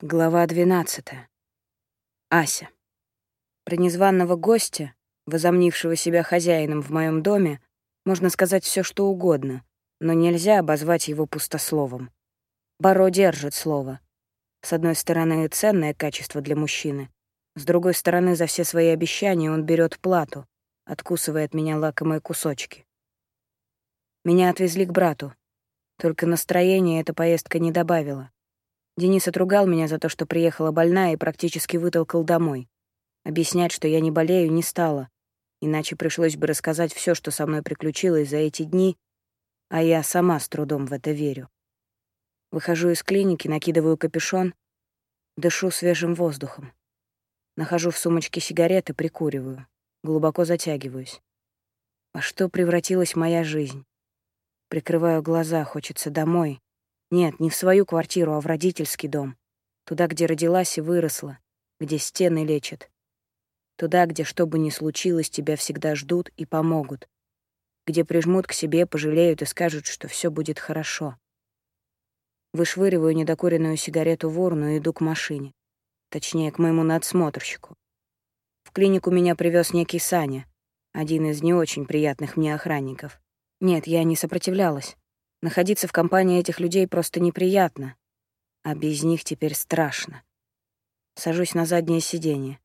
Глава 12. Ася. Про незваного гостя, возомнившего себя хозяином в моем доме, можно сказать все, что угодно, но нельзя обозвать его пустословом. Баро держит слово. С одной стороны, ценное качество для мужчины, с другой стороны, за все свои обещания он берет плату, откусывая от меня лакомые кусочки. Меня отвезли к брату. Только настроение эта поездка не добавила. Денис отругал меня за то, что приехала больная и практически вытолкал домой. Объяснять, что я не болею, не стала. Иначе пришлось бы рассказать все, что со мной приключилось за эти дни, а я сама с трудом в это верю. Выхожу из клиники, накидываю капюшон, дышу свежим воздухом. Нахожу в сумочке сигареты, прикуриваю, глубоко затягиваюсь. Во что превратилась моя жизнь? Прикрываю глаза, хочется домой, нет, не в свою квартиру, а в родительский дом. Туда, где родилась и выросла, где стены лечат. Туда, где, что бы ни случилось, тебя всегда ждут и помогут. Где прижмут к себе, пожалеют и скажут, что все будет хорошо. Вышвыриваю недокуренную сигарету в урну и иду к машине. Точнее, к моему надсмотрщику. В клинику меня привез некий Саня, один из не очень приятных мне охранников. Нет, я не сопротивлялась. Находиться в компании этих людей просто неприятно, а без них теперь страшно. Сажусь на заднее сиденье.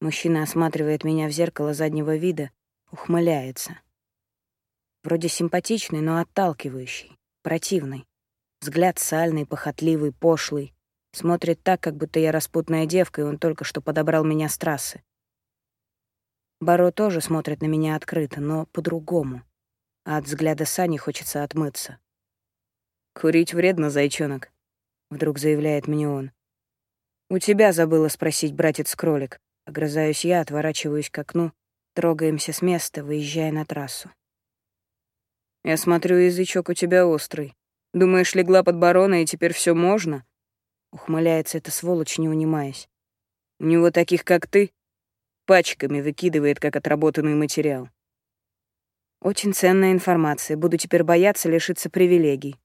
Мужчина осматривает меня в зеркало заднего вида, ухмыляется. Вроде симпатичный, но отталкивающий, противный. Взгляд сальный, похотливый, пошлый. Смотрит так, как будто я распутная девка, и он только что подобрал меня с трассы. Баро тоже смотрит на меня открыто, но по-другому. А от взгляда Сани хочется отмыться. «Курить вредно, зайчонок», — вдруг заявляет мне он. «У тебя забыла спросить, братец-кролик». Огрызаюсь я, отворачиваюсь к окну, трогаемся с места, выезжая на трассу. «Я смотрю, язычок у тебя острый. Думаешь, легла под барона, и теперь все можно?» Ухмыляется эта сволочь, не унимаясь. «У него таких, как ты, пачками выкидывает, как отработанный материал». «Очень ценная информация. Буду теперь бояться лишиться привилегий».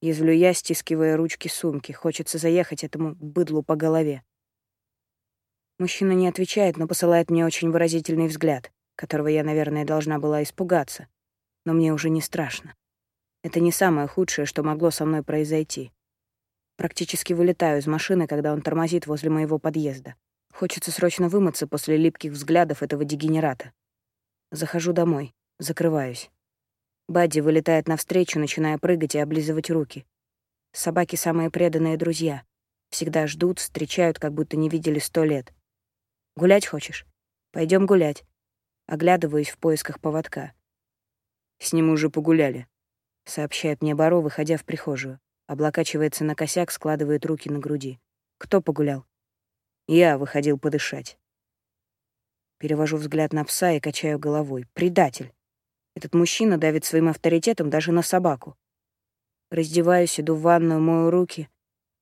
Язвлю я, стискивая ручки сумки. Хочется заехать этому быдлу по голове. Мужчина не отвечает, но посылает мне очень выразительный взгляд, которого я, наверное, должна была испугаться. Но мне уже не страшно. Это не самое худшее, что могло со мной произойти. Практически вылетаю из машины, когда он тормозит возле моего подъезда. Хочется срочно вымыться после липких взглядов этого дегенерата. Захожу домой, закрываюсь. Бадди вылетает навстречу, начиная прыгать и облизывать руки. Собаки — самые преданные друзья. Всегда ждут, встречают, как будто не видели сто лет. «Гулять хочешь? Пойдем гулять». Оглядываюсь в поисках поводка. «С ним уже погуляли», — сообщает мне Баро, выходя в прихожую. Облокачивается на косяк, складывает руки на груди. «Кто погулял?» «Я выходил подышать». Перевожу взгляд на пса и качаю головой. «Предатель!» Этот мужчина давит своим авторитетом даже на собаку. Раздеваюсь, иду в ванную, мою руки,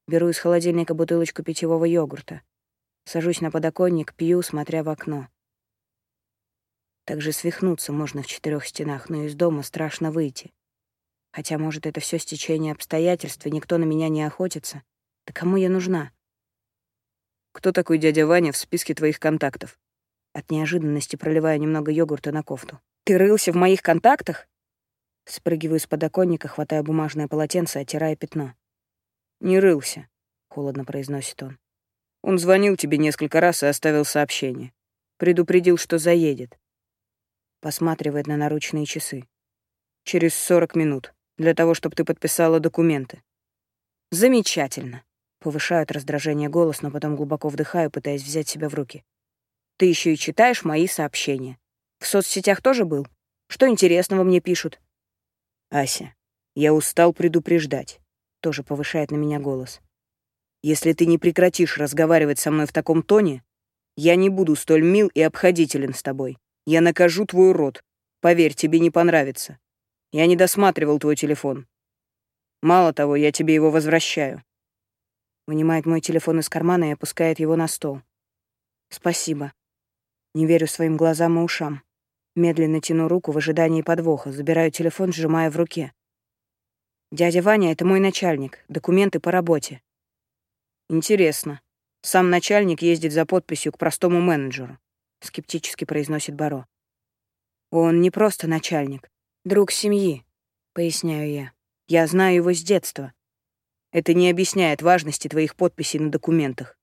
беру из холодильника бутылочку питьевого йогурта. Сажусь на подоконник, пью, смотря в окно. Также свихнуться можно в четырех стенах, но из дома страшно выйти. Хотя, может, это все стечение обстоятельств, и никто на меня не охотится. Да кому я нужна? Кто такой дядя Ваня в списке твоих контактов? От неожиданности проливаю немного йогурта на кофту. Ты рылся в моих контактах? Спрыгиваю с подоконника, хватая бумажное полотенце, оттирая пятно. Не рылся, холодно произносит он. Он звонил тебе несколько раз и оставил сообщение. Предупредил, что заедет. Посматривает на наручные часы. Через сорок минут, для того, чтобы ты подписала документы. Замечательно. Повышают раздражение голос, но потом глубоко вдыхаю, пытаясь взять себя в руки. Ты еще и читаешь мои сообщения. В соцсетях тоже был? Что интересного мне пишут? Ася, я устал предупреждать. Тоже повышает на меня голос. Если ты не прекратишь разговаривать со мной в таком тоне, я не буду столь мил и обходителен с тобой. Я накажу твой рот. Поверь, тебе не понравится. Я не досматривал твой телефон. Мало того, я тебе его возвращаю. Вынимает мой телефон из кармана и опускает его на стол. Спасибо. Не верю своим глазам и ушам. Медленно тяну руку в ожидании подвоха, забираю телефон, сжимая в руке. «Дядя Ваня — это мой начальник, документы по работе». Интересно. Сам начальник ездит за подписью к простому менеджеру, скептически произносит Баро. Он не просто начальник, друг семьи, поясняю я. Я знаю его с детства. Это не объясняет важности твоих подписей на документах.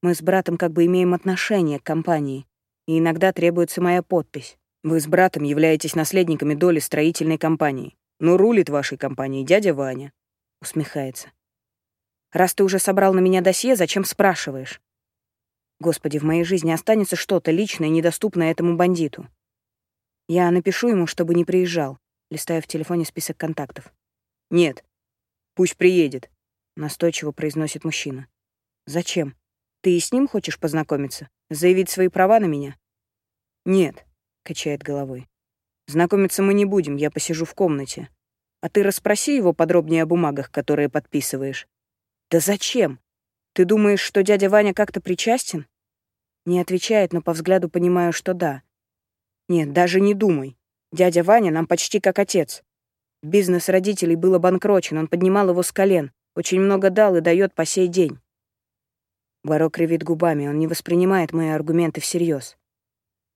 Мы с братом как бы имеем отношение к компании, и иногда требуется моя подпись. Вы с братом являетесь наследниками доли строительной компании, но рулит вашей компанией дядя Ваня. Усмехается. Раз ты уже собрал на меня досье, зачем спрашиваешь? Господи, в моей жизни останется что-то личное, недоступное этому бандиту. Я напишу ему, чтобы не приезжал, листая в телефоне список контактов. Нет, пусть приедет, настойчиво произносит мужчина. Зачем? Ты и с ним хочешь познакомиться? Заявить свои права на меня? Нет, качает головой. Знакомиться мы не будем, я посижу в комнате. А ты расспроси его подробнее о бумагах, которые подписываешь. Да зачем? Ты думаешь, что дядя Ваня как-то причастен? Не отвечает, но по взгляду понимаю, что да. Нет, даже не думай. Дядя Ваня нам почти как отец. Бизнес родителей был обанкрочен, он поднимал его с колен, очень много дал и дает по сей день. Баро кривит губами, он не воспринимает мои аргументы всерьез.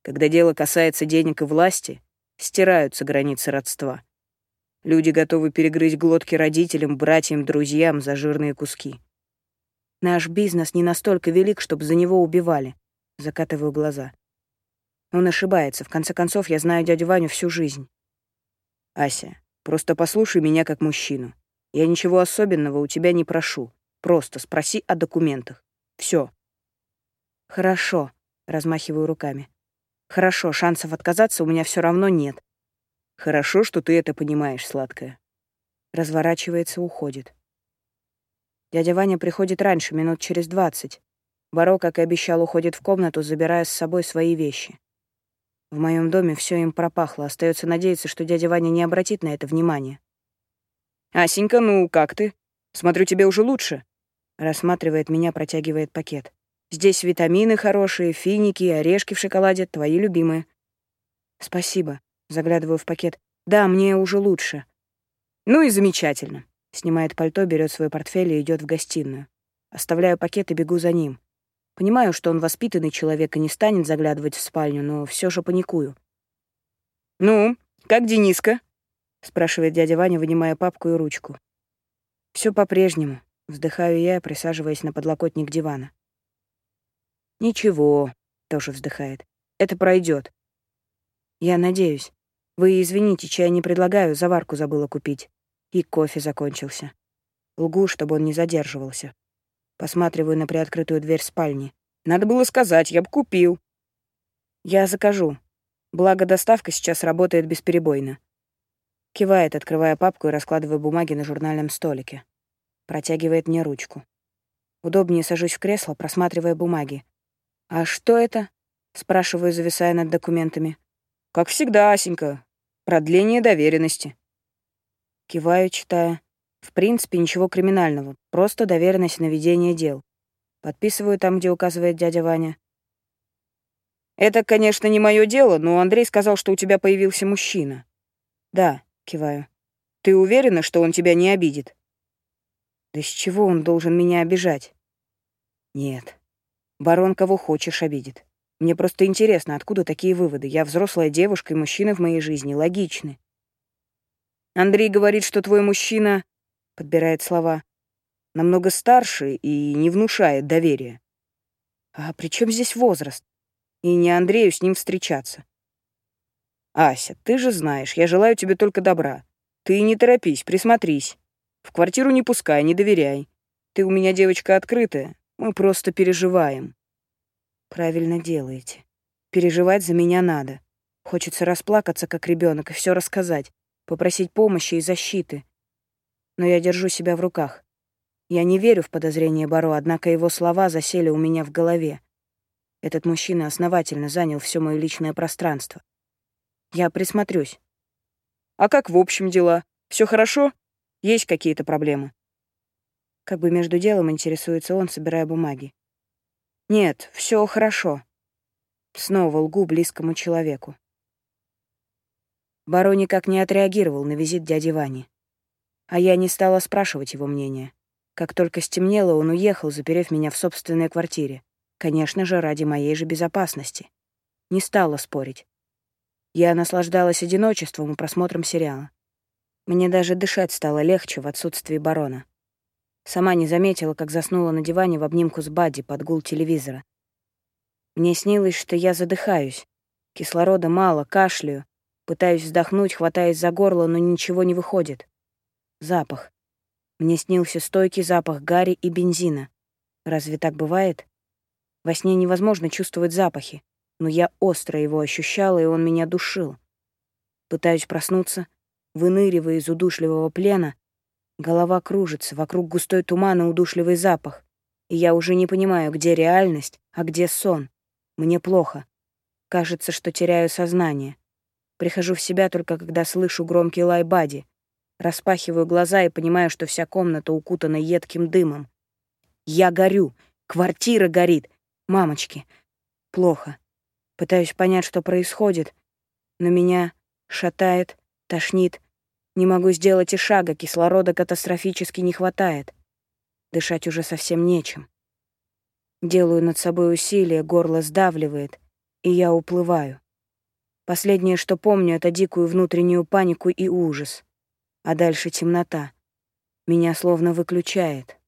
Когда дело касается денег и власти, стираются границы родства. Люди готовы перегрызть глотки родителям, братьям, друзьям за жирные куски. Наш бизнес не настолько велик, чтобы за него убивали. Закатываю глаза. Он ошибается. В конце концов, я знаю дядю Ваню всю жизнь. Ася, просто послушай меня как мужчину. Я ничего особенного у тебя не прошу. Просто спроси о документах. Все. Хорошо, размахиваю руками. Хорошо, шансов отказаться у меня все равно нет. Хорошо, что ты это понимаешь, сладкая. Разворачивается, уходит. Дядя Ваня приходит раньше, минут через двадцать. Баро, как и обещал, уходит в комнату, забирая с собой свои вещи. В моем доме все им пропахло. Остается надеяться, что дядя Ваня не обратит на это внимания. «Асенька, ну как ты? Смотрю, тебе уже лучше». Рассматривает меня, протягивает пакет. «Здесь витамины хорошие, финики, орешки в шоколаде, твои любимые». «Спасибо», Заглядываю в пакет. «Да, мне уже лучше». «Ну и замечательно». Снимает пальто, берет свой портфель и идет в гостиную. Оставляю пакет и бегу за ним. Понимаю, что он воспитанный человек и не станет заглядывать в спальню, но все же паникую. «Ну, как Дениска?» — спрашивает дядя Ваня, вынимая папку и ручку. Все по-прежнему», — вздыхаю я, присаживаясь на подлокотник дивана. «Ничего», — тоже вздыхает. «Это пройдет. «Я надеюсь. Вы извините, чай не предлагаю, заварку забыла купить. И кофе закончился. Лгу, чтобы он не задерживался. Посматриваю на приоткрытую дверь спальни. Надо было сказать, я бы купил. Я закажу. Благо, доставка сейчас работает бесперебойно. Кивает, открывая папку и раскладывая бумаги на журнальном столике. Протягивает мне ручку. Удобнее сажусь в кресло, просматривая бумаги. «А что это?» — спрашиваю, зависая над документами. Как всегда, Асенька. Продление доверенности. Киваю, читая. В принципе, ничего криминального. Просто доверенность на ведение дел. Подписываю там, где указывает дядя Ваня. Это, конечно, не мое дело, но Андрей сказал, что у тебя появился мужчина. Да, киваю. Ты уверена, что он тебя не обидит? Да с чего он должен меня обижать? Нет. Барон кого хочешь обидит. Мне просто интересно, откуда такие выводы. Я взрослая девушка, и мужчины в моей жизни логичны. Андрей говорит, что твой мужчина, подбирает слова, намного старше и не внушает доверия. А при чем здесь возраст? И не Андрею с ним встречаться. Ася, ты же знаешь, я желаю тебе только добра. Ты не торопись, присмотрись. В квартиру не пускай, не доверяй. Ты у меня девочка открытая, мы просто переживаем. Правильно делаете. Переживать за меня надо. Хочется расплакаться, как ребенок, и все рассказать, попросить помощи и защиты. Но я держу себя в руках. Я не верю в подозрения Баро, однако его слова засели у меня в голове. Этот мужчина основательно занял все мое личное пространство. Я присмотрюсь. А как в общем дела? Все хорошо? Есть какие-то проблемы? Как бы между делом интересуется он, собирая бумаги. Нет, все хорошо. Снова лгу близкому человеку. Баро никак не отреагировал на визит дяди Вани. А я не стала спрашивать его мнения. Как только стемнело, он уехал, заперев меня в собственной квартире. Конечно же, ради моей же безопасности. Не стала спорить. Я наслаждалась одиночеством и просмотром сериала. Мне даже дышать стало легче в отсутствии барона. Сама не заметила, как заснула на диване в обнимку с Бадди под гул телевизора. Мне снилось, что я задыхаюсь. Кислорода мало, кашляю. Пытаюсь вздохнуть, хватаясь за горло, но ничего не выходит. Запах. Мне снился стойкий запах гари и бензина. Разве так бывает? Во сне невозможно чувствовать запахи, но я остро его ощущала, и он меня душил. Пытаюсь проснуться, выныривая из удушливого плена. Голова кружится, вокруг густой туман и удушливый запах. И я уже не понимаю, где реальность, а где сон. Мне плохо. Кажется, что теряю сознание. Прихожу в себя только когда слышу громкий лай Бади. Распахиваю глаза и понимаю, что вся комната укутана едким дымом. Я горю. Квартира горит. Мамочки. Плохо. Пытаюсь понять, что происходит, но меня шатает, тошнит. Не могу сделать и шага, кислорода катастрофически не хватает. Дышать уже совсем нечем. Делаю над собой усилие, горло сдавливает, и я уплываю. Последнее, что помню, — это дикую внутреннюю панику и ужас. А дальше темнота. Меня словно выключает.